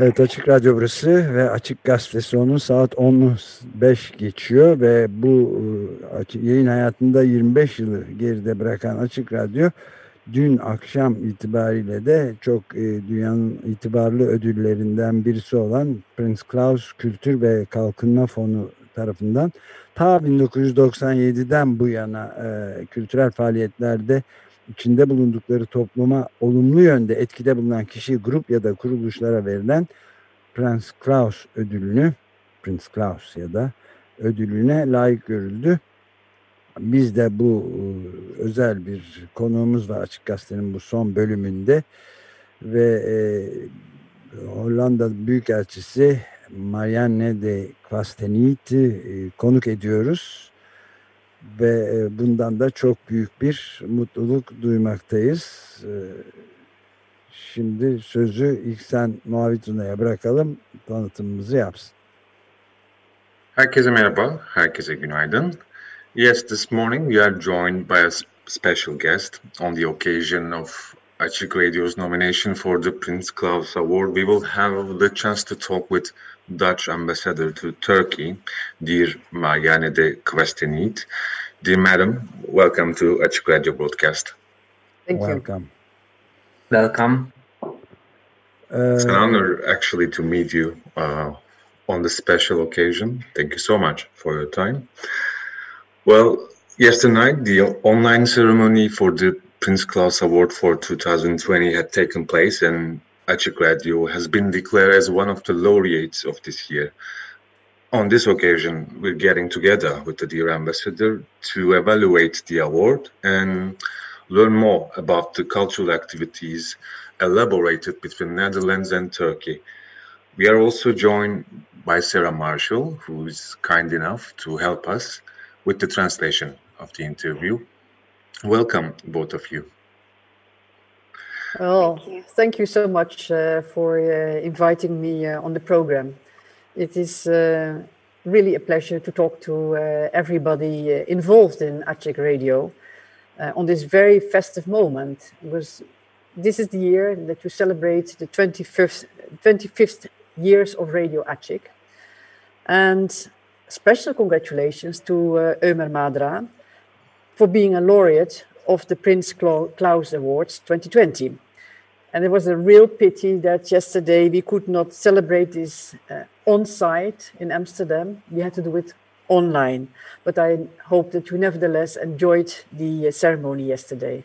Evet Açık Radyo burası ve Açık Gazetesi onun saat 10.05 geçiyor ve bu e, yayın hayatında 25 yılı geride bırakan Açık Radyo dün akşam itibariyle de çok e, dünyanın itibarlı ödüllerinden birisi olan Prince Claus Kültür ve Kalkınma Fonu tarafından ta 1997'den bu yana e, kültürel faaliyetlerde içinde bulundukları topluma olumlu yönde etkide bulunan kişi, grup ya da kuruluşlara verilen Prince Claus ödülünü, Prince Claus ya da ödülüne layık görüldü. Biz de bu e, özel bir konuğumuz var Açık Gazete'nin bu son bölümünde ve e, Hollanda Büyükelçisi Marianne de Kwastenit'i e, konuk ediyoruz ve e, bundan da çok büyük bir mutluluk duymaktayız. E, şimdi sözü ilk sen Muavituna'ya bırakalım, tanıtımımızı yapsın. Herkese merhaba, herkese günaydın. Yes, this morning we are joined by a special guest on the occasion of Açık Radio's nomination for the Prince Claus Award. We will have the chance to talk with Dutch ambassador to Turkey, dear Marianne de Kvestenit. Dear Madam, welcome to Açık Radio broadcast. Thank welcome. you. Welcome. Uh, it's an honor actually to meet you uh, on this special occasion. Thank you so much for your time. Well, yesterday night, the online ceremony for the Prince Claus Award for 2020 had taken place, and Açık Radio has been declared as one of the laureates of this year. On this occasion, we're getting together with the dear ambassador to evaluate the award and learn more about the cultural activities elaborated between Netherlands and Turkey. We are also joined by Sarah Marshall, who is kind enough to help us with the translation of the interview. Welcome, both of you. Well, thank you, thank you so much uh, for uh, inviting me uh, on the program. It is uh, really a pleasure to talk to uh, everybody uh, involved in Acek Radio uh, on this very festive moment. Because this is the year that we celebrate the 25th, 25th years of Radio Acek. And special congratulations to uh, Ömer Madra for being a laureate of the Prince Claus Awards 2020. And it was a real pity that yesterday we could not celebrate this uh, on site in Amsterdam. We had to do it online. But I hope that you nevertheless enjoyed the uh, ceremony yesterday.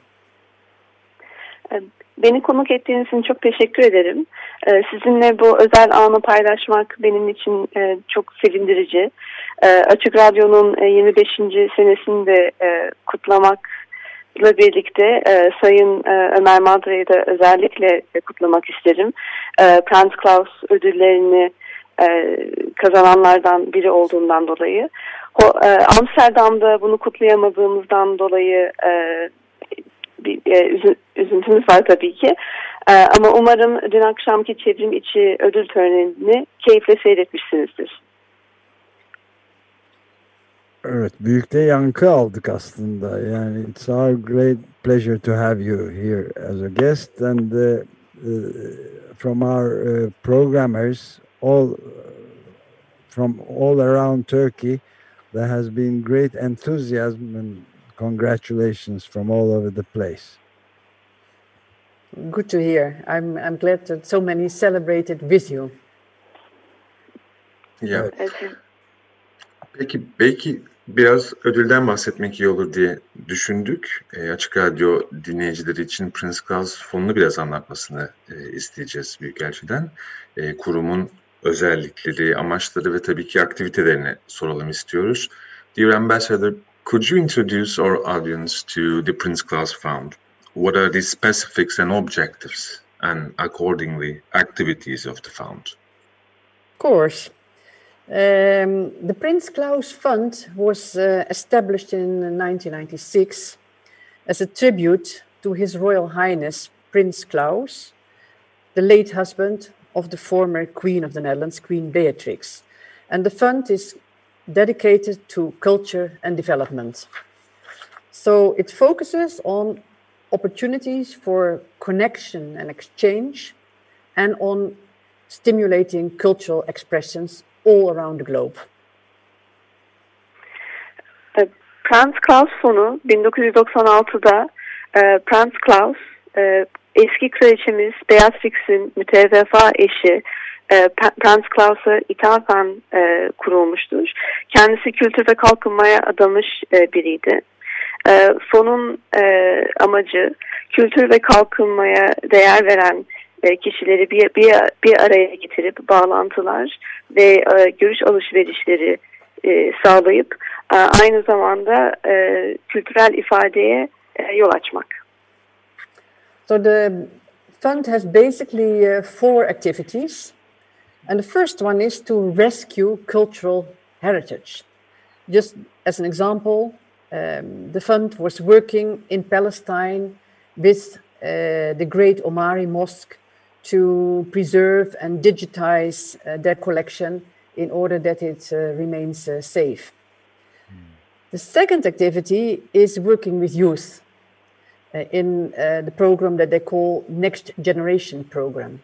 Beni konuk ettiğiniz için çok teşekkür ederim. Sizinle bu özel anı paylaşmak benim için e, çok sevindirici. Açık Radyo'nun 25. senesini de e, kutlamak ile birlikte e, Sayın e, Ömer Madra'yı da özellikle e, kutlamak isterim. E, Franz Klaus ödüllerini e, kazananlardan biri olduğundan dolayı. E, Amsterdam'da bunu kutlayamadığımızdan dolayı e, bir e, üzü, üzüntümüz var tabii ki. E, ama umarım dün akşamki çevrim içi ödül törenini keyifle seyretmişsinizdir. Evet, büyük de yankı aldık aslında. Yani it's our great pleasure to have you here as a guest and uh, uh, from our uh, programmers all from all around Turkey there has been great enthusiasm and congratulations from all over the place. Good to hear. I'm I'm glad that so many celebrated with you. Yeah. Peki belki biraz ödülden bahsetmek iyi olur diye düşündük. E, Açık Radyo dinleyicileri için Prince Claus fonunu biraz anlatmasını e, isteyeceğiz Büyükelçiden. E, kurumun özellikleri, amaçları ve tabii ki aktivitelerini soralım istiyoruz. Dear Ambassador, could you introduce our audience to the Prince Claus Fund? What are the specifics and objectives and accordingly activities of the fund? Of course. Um, the Prince Claus Fund was uh, established in 1996 as a tribute to His Royal Highness Prince Claus, the late husband of the former Queen of the Netherlands, Queen Beatrix. And the fund is dedicated to culture and development. So it focuses on opportunities for connection and exchange and on stimulating cultural expressions all around the globe. Franz Klaus fonu 1996'da e, Franz Klaus e, eski kraliçemiz Beatrix'in müteveffa eşi e, Franz Klaus'a ithafen e, kurulmuştur. Kendisi kültür ve kalkınmaya adamış e, biriydi. E, fonun e, amacı kültür ve kalkınmaya değer veren e, kişileri bir, bir, bir araya getirip bağlantılar ve e, görüş alışverişleri e, sağlayıp e, aynı zamanda e, kültürel ifadeye e, yol açmak. So the fund has basically uh, four activities. And the first one is to rescue cultural heritage. Just as an example, um, the fund was working in Palestine with uh, the Great Omari Mosque to preserve and digitize uh, their collection in order that it uh, remains uh, safe. The second activity is working with youth uh, in uh, the program that they call Next Generation Program.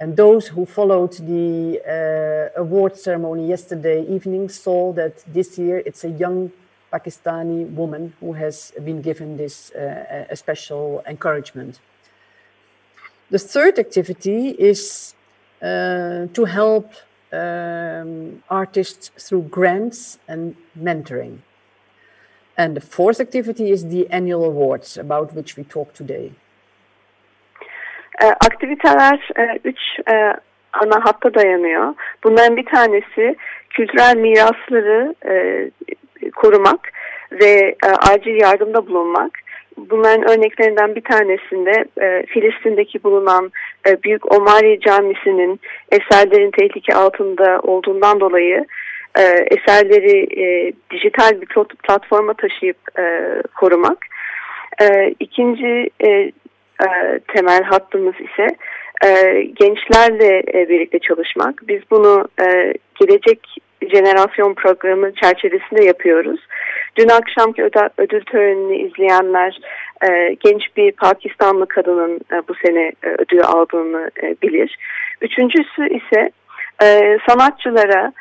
And those who followed the award ceremony yesterday evening saw that this year it's a young Pakistani woman who has been given this uh, a special encouragement. The third activity is uh, to help um, artists through grants and mentoring. And the fourth activity is the annual awards about which we talk today. E, aktiviteler e, üç e, ana hatta dayanıyor. Bunların bir tanesi kültürel mirasları korumak ve e, acil yardımda bulunmak. Bunların örneklerinden bir tanesinde e, Filistin'deki bulunan e, Büyük Omari Camisi'nin eserlerin tehlike altında olduğundan dolayı e, eserleri e, dijital bir platforma taşıyıp e, korumak. E, ikinci e, e, temel hattımız ise e, gençlerle e, birlikte çalışmak. Biz bunu e, gelecek jenerasyon programı çerçevesinde yapıyoruz. Dün akşamki ödül, törenini izleyenler e, genç bir Pakistanlı kadının e, bu sene e, ödül aldığını bilir. Üçüncüsü ise sanatçılara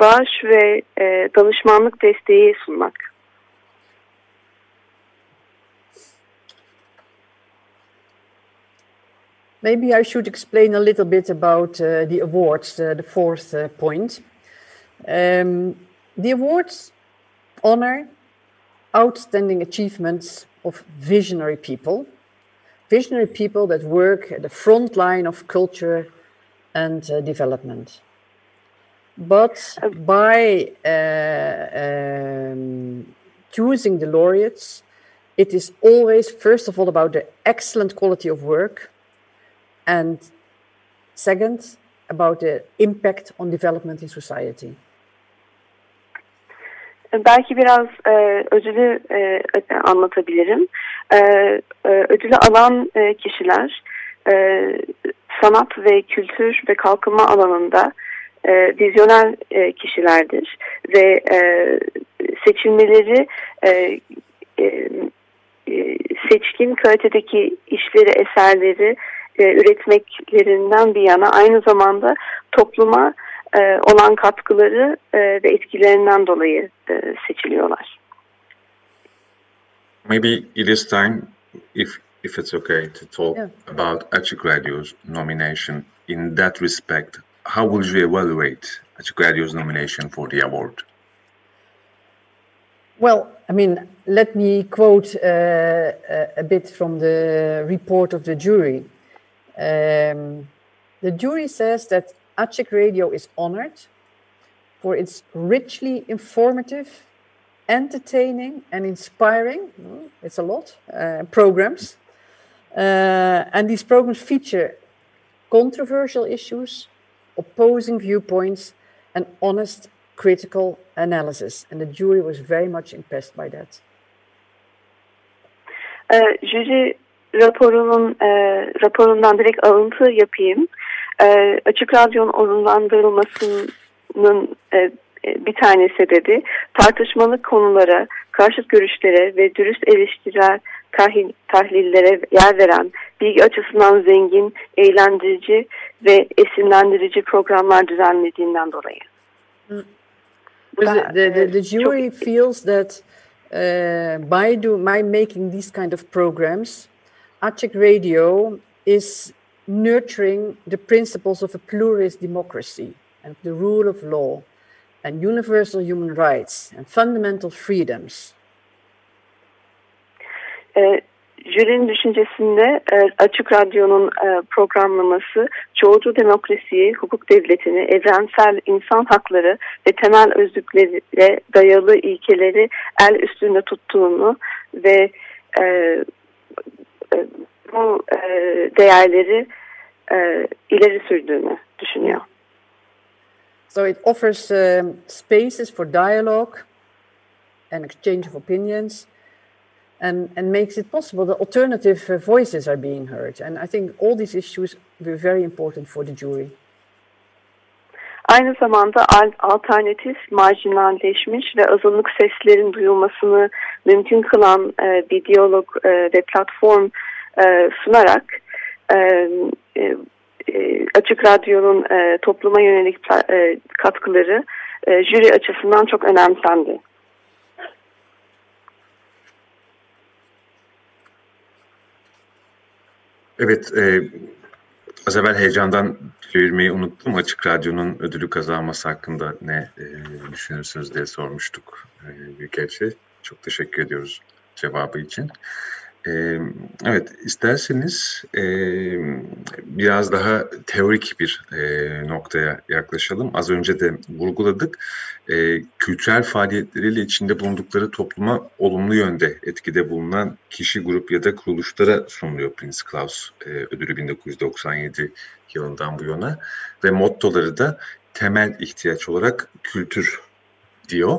bağış ve danışmanlık desteği sunmak. Maybe I should explain a little bit about uh, the awards, uh, the fourth uh, point. Um, the awards honor outstanding achievements of visionary people, visionary people that work at the front line of culture and uh, development. But by uh, um, choosing the laureates, it is always, first of all, about the excellent quality of work and second, about the impact on development in society. Belki biraz e, ödülü e, anlatabilirim. E, e, ödülü alan e, kişiler e, sanat ve kültür ve kalkınma alanında e, vizyoner e, kişilerdir ve e, seçilmeleri e, e, seçkin kalitedeki işleri, eserleri e, üretmeklerinden bir yana aynı zamanda topluma e, olan katkıları e, ve etkilerinden dolayı e, seçiliyorlar. Maybe it is time, if if it's okay, to talk yeah. about Açık Radyo's nomination. In that respect, how would you evaluate Açık Radyo's nomination for the award? Well, I mean, let me quote uh, a bit from the report of the jury. Um, the jury says that Achik Radio is honored for its richly informative, entertaining, and inspiring, it's a lot, uh, programs. Uh, and these programs feature controversial issues, opposing viewpoints, and honest critical analysis. And the jury was very much impressed by that. Uh, jury raporunun e, raporundan direkt alıntı yapayım. E, Açık Radyo'nun onurlandırılmasının e, e, bir tane sebebi tartışmalı konulara, karşıt görüşlere ve dürüst eleştiriler tahil, tahlillere yer veren, bilgi açısından zengin, eğlendirici ve esinlendirici programlar düzenlediğinden dolayı. the, the, the, the jury feels that uh, by do by making these kind of programs, Açık Radio is nurturing the principles of a pluralist democracy and the rule of law and universal human rights and fundamental freedoms. E, jürinin düşüncesinde e, Açık Radyo'nun e, programlaması çoğulcu demokrasiyi, hukuk devletini, evrensel insan hakları ve temel özlüklere dayalı ilkeleri el üstünde tuttuğunu ve e, e, bu e, değerleri e, ileri sürdüğünü düşünüyor. So it offers um, spaces for dialogue and exchange of opinions and, and makes it possible that alternative uh, voices are being heard. And I think all these issues were very important for the jury. Aynı zamanda alternatif, marjinalleşmiş ve azınlık seslerin duyulmasını mümkün kılan e, bir diyalog e, ve platform e, sunarak e, e, e Açık Radyo'nun e, topluma yönelik e, katkıları e, jüri açısından çok önemsendi. Evet, e, az evvel heyecandan çevirmeyi unuttum. Açık Radyo'nun ödülü kazanması hakkında ne e, düşünürsünüz diye sormuştuk e, Büyükelçi. Çok teşekkür ediyoruz cevabı için. Ee, evet, isterseniz e, biraz daha teorik bir e, noktaya yaklaşalım. Az önce de vurguladık. E, kültürel faaliyetleriyle içinde bulundukları topluma olumlu yönde etkide bulunan kişi, grup ya da kuruluşlara sunuluyor Prince Claus e, ödülü 1997 yılından bu yana. Ve mottoları da temel ihtiyaç olarak kültür diyor.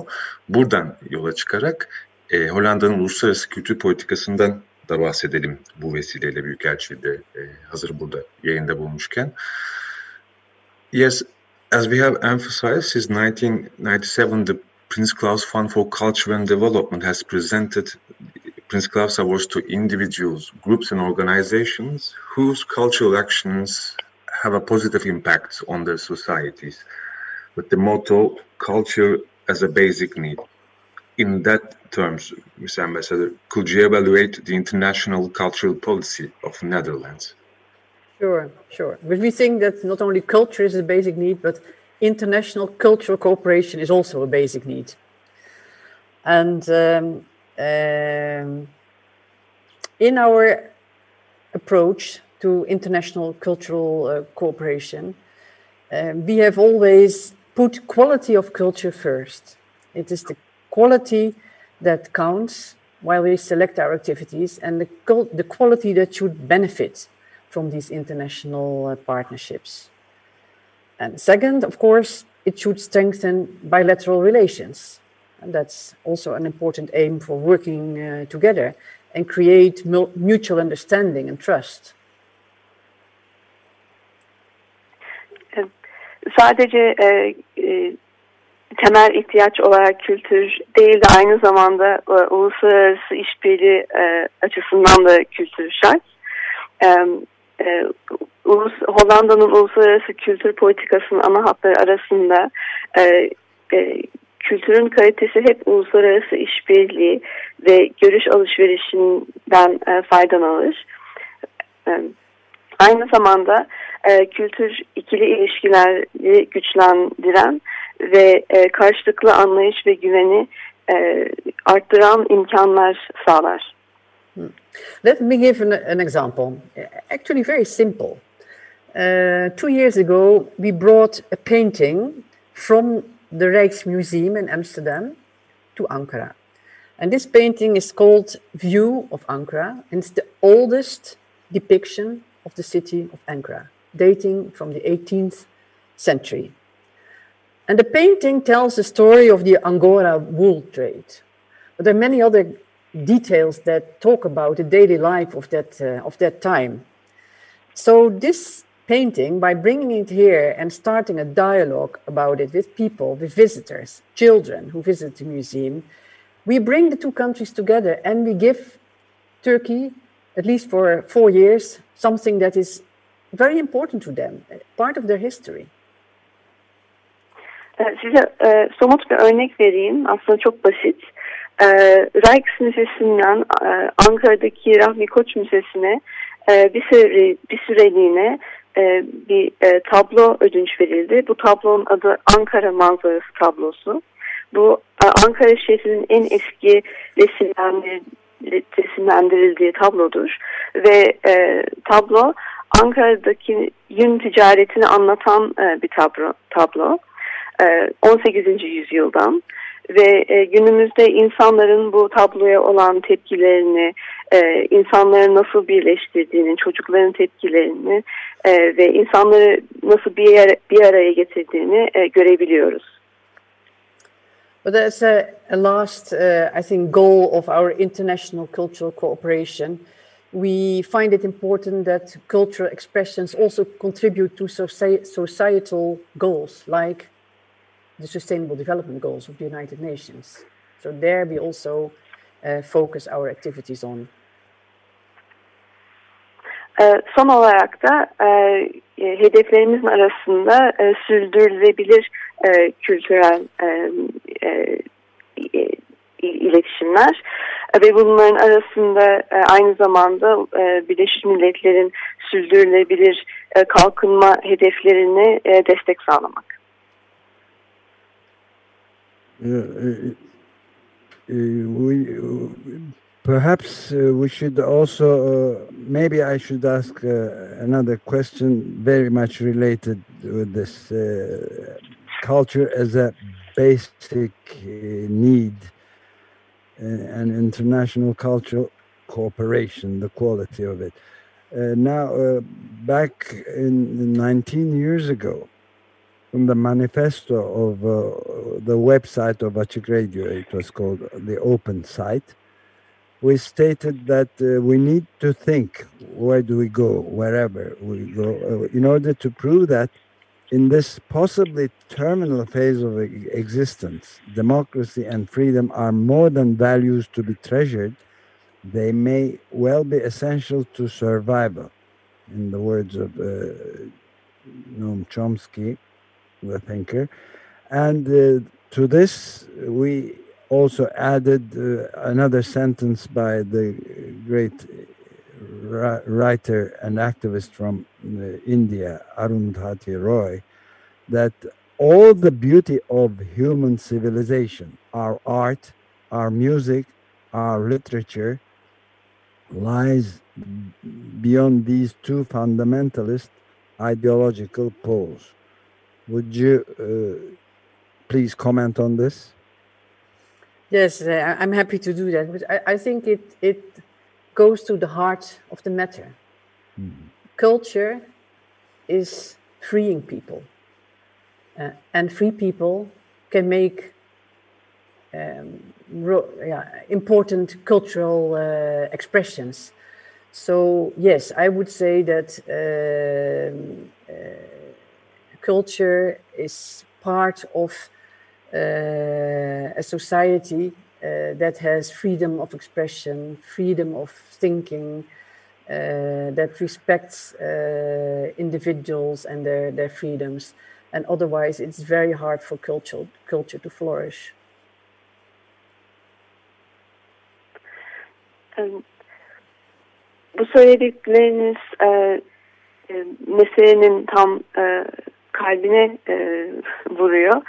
Buradan yola çıkarak e, Hollanda'nın uluslararası kültür politikasından da bahsedelim bu vesileyle e, hazır burada yayında bulmuşken. Yes, as we have emphasized, since 1997 the Prince Claus Fund for Culture and Development has presented Prince Claus Awards to individuals, groups and organizations whose cultural actions have a positive impact on their societies with the motto culture as a basic need in that terms, Mr. Ambassador, could you evaluate the international cultural policy of Netherlands? Sure, sure. But we think that not only culture is a basic need, but international cultural cooperation is also a basic need. And um, um, in our approach to international cultural uh, cooperation, uh, we have always put quality of culture first. It is the quality that counts while we select our activities and the, the quality that should benefit from these international uh, partnerships. And second, of course, it should strengthen bilateral relations. And that's also an important aim for working uh, together and create mutual understanding and trust. Sadece e, temel ihtiyaç olarak kültür değil de aynı zamanda e, uluslararası işbirliği e, açısından da kültür şart. E, e, Ulus, Hollanda'nın uluslararası kültür politikasının ana hatları arasında e, e, kültürün kalitesi hep uluslararası işbirliği ve görüş alışverişinden e, faydalanır. E, aynı zamanda e, kültür ikili ilişkileri güçlendiren ve e, karşılıklı anlayış ve güveni e, arttıran imkanlar sağlar. Hmm. Let me give an, an example. Actually, very simple. Uh, two years ago, we brought a painting from the Rijksmuseum in Amsterdam to Ankara. And this painting is called View of Ankara, and it's the oldest depiction of the city of Ankara, dating from the 18th century. And the painting tells the story of the Angora wool trade. But there are many other details that talk about the daily life of that, uh, of that time. So, this painting, by bringing it here and starting a dialogue about it with people, with visitors, children who visit the museum, we bring the two countries together and we give Turkey, at least for four years, something that is very important to them, part of their history. Size e, somut bir örnek vereyim. Aslında çok basit. E, Rijks Müzesi'nden e, Ankara'daki Rahmi Koç Müzesi'ne e, bir, süre, bir süreliğine e, bir e, tablo ödünç verildi. Bu tablonun adı Ankara Manzarası tablosu. Bu e, Ankara şehrinin en eski resimlendir, resimlendirildiği tablodur. Ve e, tablo Ankara'daki yün ticaretini anlatan e, bir tablo. tablo. E, 18. yüzyıldan ve e, günümüzde insanların bu tabloya olan tepkilerini, e, insanları nasıl birleştirdiğini, çocukların tepkilerini e, ve insanları nasıl bir, yer, bir araya getirdiğini e, görebiliyoruz. But that's a, a last, uh, I think, goal of our international cultural cooperation. We find it important that cultural expressions also contribute to societal goals, like the Sustainable Development Goals of the United Nations. So there we also uh, focus our activities on. Son olarak da hedeflerimizin arasında sürdürülebilir e, kültürel e, e, iletişimler ve bunların arasında e, aynı zamanda e, Birleşmiş Milletler'in sürdürülebilir e, kalkınma hedeflerini destek sağlamak. Perhaps uh, we should also uh, maybe I should ask uh, another question very much related with this uh, culture as a basic uh, need and international cultural cooperation the quality of it now back in 19 years ago from the manifesto of uh, the website of Achik Radio. It was called the Open Site. We stated that uh, we need to think where do we go, wherever we go, uh, in order to prove that in this possibly terminal phase of existence, democracy and freedom are more than values to be treasured. They may well be essential to survival, in the words of uh, Noam Chomsky the thinker. And uh, to this, we also added uh, another sentence by the great writer and activist from uh, India, Arundhati Roy, that all the beauty of human civilization, our art, our music, our literature, lies beyond these two fundamentalist ideological poles. Would you uh, please comment on this? Yes, I'm happy to do that. But I, I, think it, it goes to the heart of the matter. Mm. Culture is freeing people. Uh, and free people can make um, yeah, important cultural uh, expressions. So, yes, I would say that. Um, uh, culture is part of uh, a society uh, that has freedom of expression, freedom of thinking, uh, that respects uh, individuals and their, their freedoms. And otherwise, it's very hard for culture, culture to flourish. Um, bu söyledikleriniz e, meselenin tam e, kalbine e, vuruyor.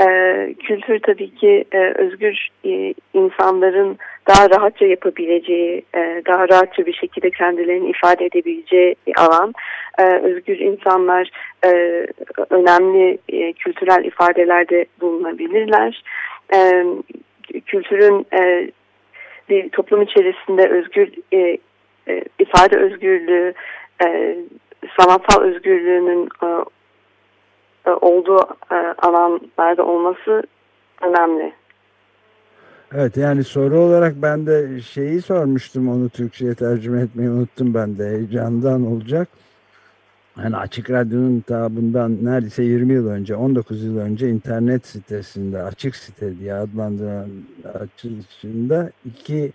E, kültür tabii ki e, özgür e, insanların daha rahatça yapabileceği, e, daha rahatça bir şekilde kendilerini ifade edebileceği bir alan. E, özgür insanlar e, önemli e, kültürel ifadelerde bulunabilirler. E, kültürün e, bir toplum içerisinde özgür e, e, ifade özgürlüğü, e, sanatsal özgürlüğünün e, e, olduğu e, alanlarda olması önemli. Evet yani soru olarak ben de şeyi sormuştum onu Türkçe'ye tercüme etmeyi unuttum ben de heyecandan olacak. Yani Açık Radyo'nun ta bundan neredeyse 20 yıl önce 19 yıl önce internet sitesinde açık site diye adlandırılan açılışında iki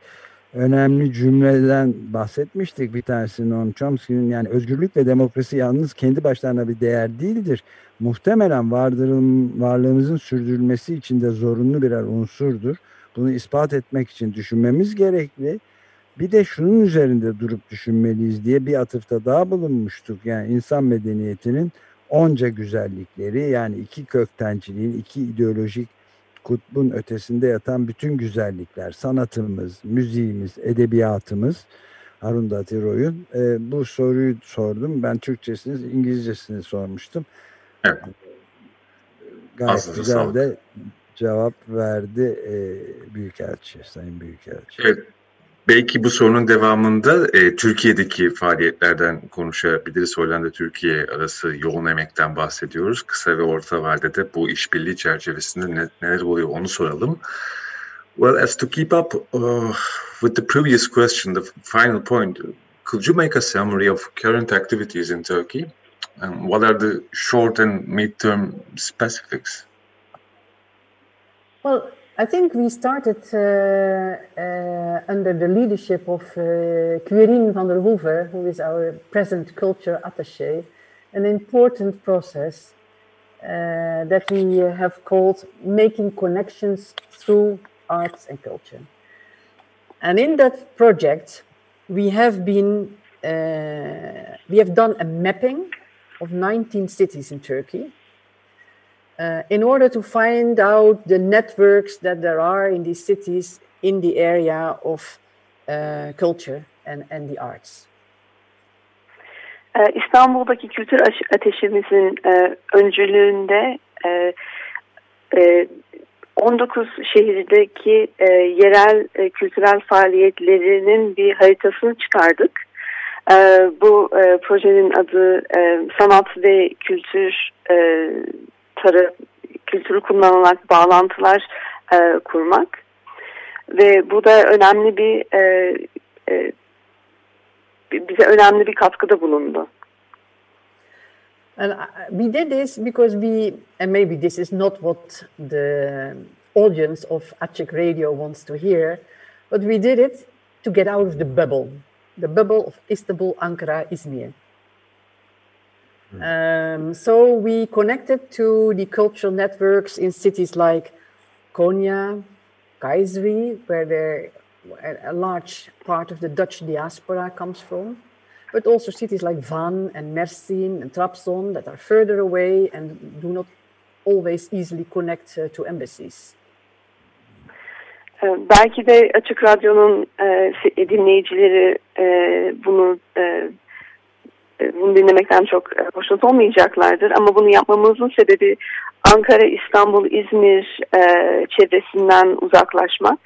önemli cümleden bahsetmiştik bir tanesi Noam Chomsky'nin yani özgürlük ve demokrasi yalnız kendi başlarına bir değer değildir. Muhtemelen vardırım, varlığımızın sürdürülmesi için de zorunlu birer unsurdur. Bunu ispat etmek için düşünmemiz gerekli. Bir de şunun üzerinde durup düşünmeliyiz diye bir atıfta daha bulunmuştuk. Yani insan medeniyetinin onca güzellikleri yani iki köktenciliğin, iki ideolojik kutbun ötesinde yatan bütün güzellikler, sanatımız, müziğimiz, edebiyatımız, Harun Datiroy'un e, bu soruyu sordum. Ben Türkçesini, İngilizcesini sormuştum. Evet. Gayet Aslında güzel sağlık. de cevap verdi e, Büyükelçi, Sayın Büyükelçi. Evet. Belki bu sorunun devamında e, Türkiye'deki faaliyetlerden konuşabiliriz. Hollanda Türkiye arası yoğun emekten bahsediyoruz. Kısa ve orta vadede bu işbirliği çerçevesinde ne, neler oluyor onu soralım. Well, as to keep up uh, with the previous question, the final point, could you make a summary of current activities in Turkey? And what are the short and mid-term specifics? Well, I think we started uh, uh, under the leadership of uh, Quirine van der Hoeven, who is our present culture attaché, an important process uh, that we have called making connections through arts and culture. And in that project, we have been uh, we have done a mapping of 19 cities in Turkey uh, in order to find out the networks that there are in these cities in the area of uh, culture and, and the arts. Uh, İstanbul'daki kültür ateşimizin e, öncülüğünde e, e, 19 şehirdeki e, yerel e, kültürel faaliyetlerinin bir haritasını çıkardık. E, bu e, projenin adı e, Sanat ve Kültür e, tarı, kültürü kullanarak bağlantılar e, kurmak. Ve bu da önemli bir e, e, bize önemli bir katkıda bulundu. And we did this because we, and maybe this is not what the audience of Açık Radio wants to hear, but we did it to get out of the bubble, the bubble of Istanbul, Ankara, Izmir. Um, so we connected to the cultural networks in cities like Konya, Kayseri, where there, a large part of the Dutch diaspora comes from, but also cities like Van and Mersin and Trabzon that are further away and do not always easily connect uh, to embassies. Belki de Açık Radyo'nun e, dinleyicileri e, bunu e, E, bunu dinlemekten çok e, hoşnut olmayacaklardır. Ama bunu yapmamızın sebebi Ankara, İstanbul, İzmir e, çevresinden uzaklaşmak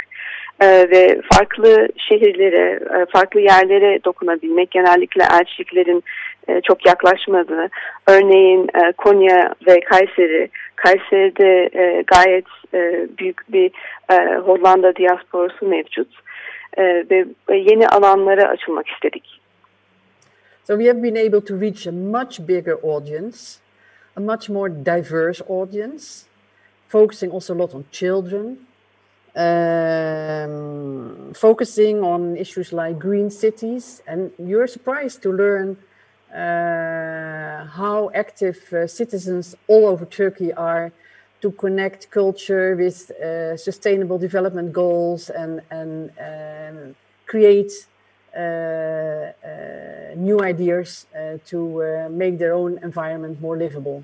e, ve farklı şehirlere, e, farklı yerlere dokunabilmek. Genellikle elçiliklerin e, çok yaklaşmadığı. Örneğin e, Konya ve Kayseri. Kayseri'de e, gayet e, büyük bir e, Hollanda diasporası mevcut. E, ve yeni alanlara açılmak istedik. So we have been able to reach a much bigger audience, a much more diverse audience, focusing also a lot on children, um, focusing on issues like green cities. And you're surprised to learn uh, how active uh, citizens all over Turkey are to connect culture with uh, sustainable development goals and, and um, create new ideas uh, to make their own environment more livable.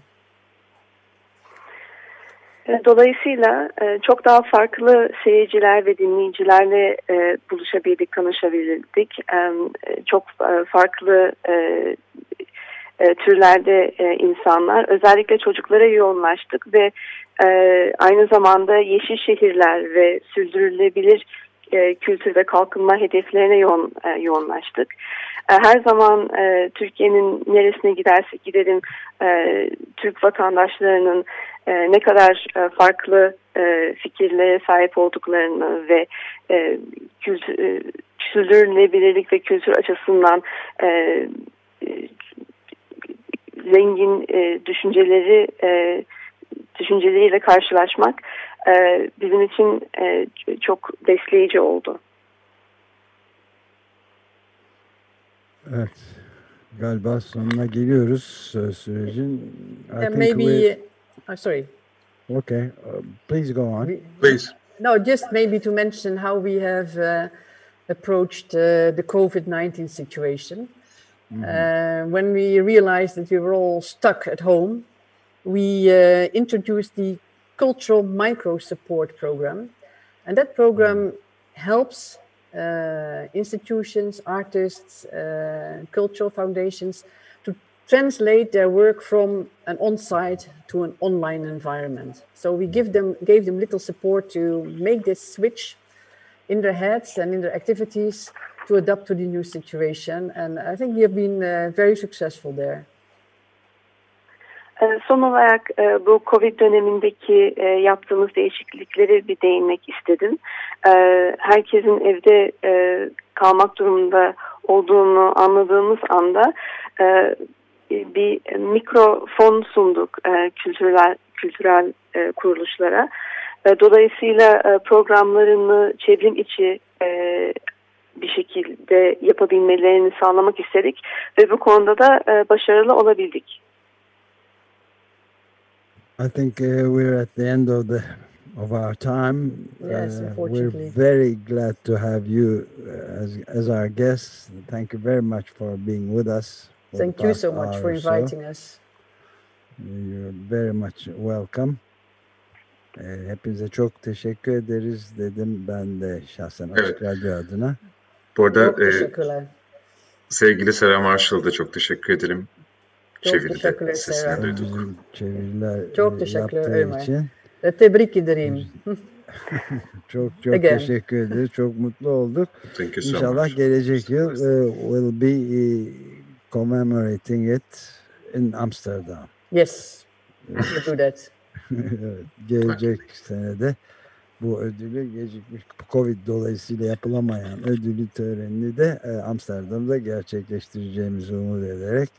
Dolayısıyla çok daha farklı seyirciler ve dinleyicilerle buluşabildik, tanışabildik. Çok farklı türlerde insanlar, özellikle çocuklara yoğunlaştık ve aynı zamanda yeşil şehirler ve sürdürülebilir e, kültür ve kalkınma hedeflerine yoğun, e, yoğunlaştık. E, her zaman e, Türkiye'nin neresine gidersek gidelim Türk vatandaşlarının ne kadar farklı e, fikirlere sahip olduklarını ve kültür, e, sürdürülebilirlik ve kültür açısından zengin düşünceleri düşünceleriyle karşılaşmak e, bizim için e, çok besleyici oldu. Evet. Galiba sonuna geliyoruz sürecin. I Yeah, think maybe. we- Uh, sorry. Okay. uh, please go on. Please. No, just maybe to mention how we have uh, approached uh, the COVID 19 situation. Uh, when we realized that we were all stuck at home, we uh, introduced the Cultural Micro Support Program. And that program helps uh, institutions, artists, uh, cultural foundations to translate their work from an on-site to an online environment. So we give them gave them little support to make this switch in their heads and in their activities to adapt to the new situation. And I think we have been uh, very successful there. E, Son olarak e, bu Covid dönemindeki e, yaptığımız değişiklikleri bir değinmek istedim. E, Herkesin evde e, kalmak durumunda olduğunu anladığımız anda bir mikrofon sunduk kültürel kültürel kuruluşlara. Dolayısıyla programlarını çevrim içi bir şekilde yapabilmelerini sağlamak istedik ve bu konuda da başarılı olabildik. I think uh, we're at the end of the of our time. Yes, Uh, unfortunately. We're very glad to have you uh, as as our guest. Thank you very much for being with us. Thank you so much for or so. inviting us. You're very much welcome. Ee, hepinize çok teşekkür ederiz dedim ben de şahsen Açık Radyo adına. Bu arada Çok e, teşekkürler. sevgili Sarah Marshall'a da çok teşekkür ederim. Çok Çeviride teşekkürler sesini Sarah. duyduk. Çeviriler Çok e, teşekkür yaptığı ederim. için. E, Tebrik ederim. Çok çok Again. teşekkür ederiz. Çok mutlu olduk. Thank you so İnşallah much. gelecek yıl e, will be e, commemorating it in Amsterdam. Yes, we'll do that. Evet, gelecek senede bu ödülü gecikmiş Covid dolayısıyla yapılamayan ödülü törenini de e, Amsterdam'da gerçekleştireceğimizi umut ederek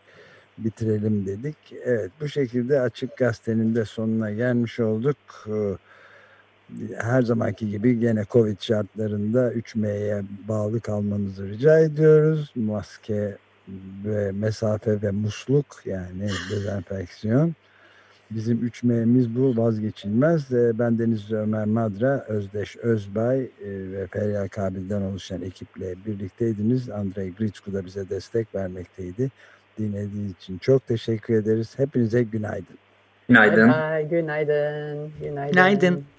bitirelim dedik. Evet bu şekilde Açık Gazete'nin de sonuna gelmiş olduk. Ee, Her zamanki gibi gene Covid şartlarında 3M'ye bağlı kalmanızı rica ediyoruz. Maske ve mesafe ve musluk yani dezenfeksiyon. Bizim 3M'miz bu vazgeçilmez. Ee, Ben Deniz Ömer Madra, Özdeş Özbay e, ve Feryal Kabil'den oluşan ekiple birlikteydiniz. Andrei Gritsku da bize destek vermekteydi. Dinlediğiniz için çok teşekkür ederiz. Hepinize günaydın. Günaydın. Bye bye. Günaydın. Günaydın. Günaydın.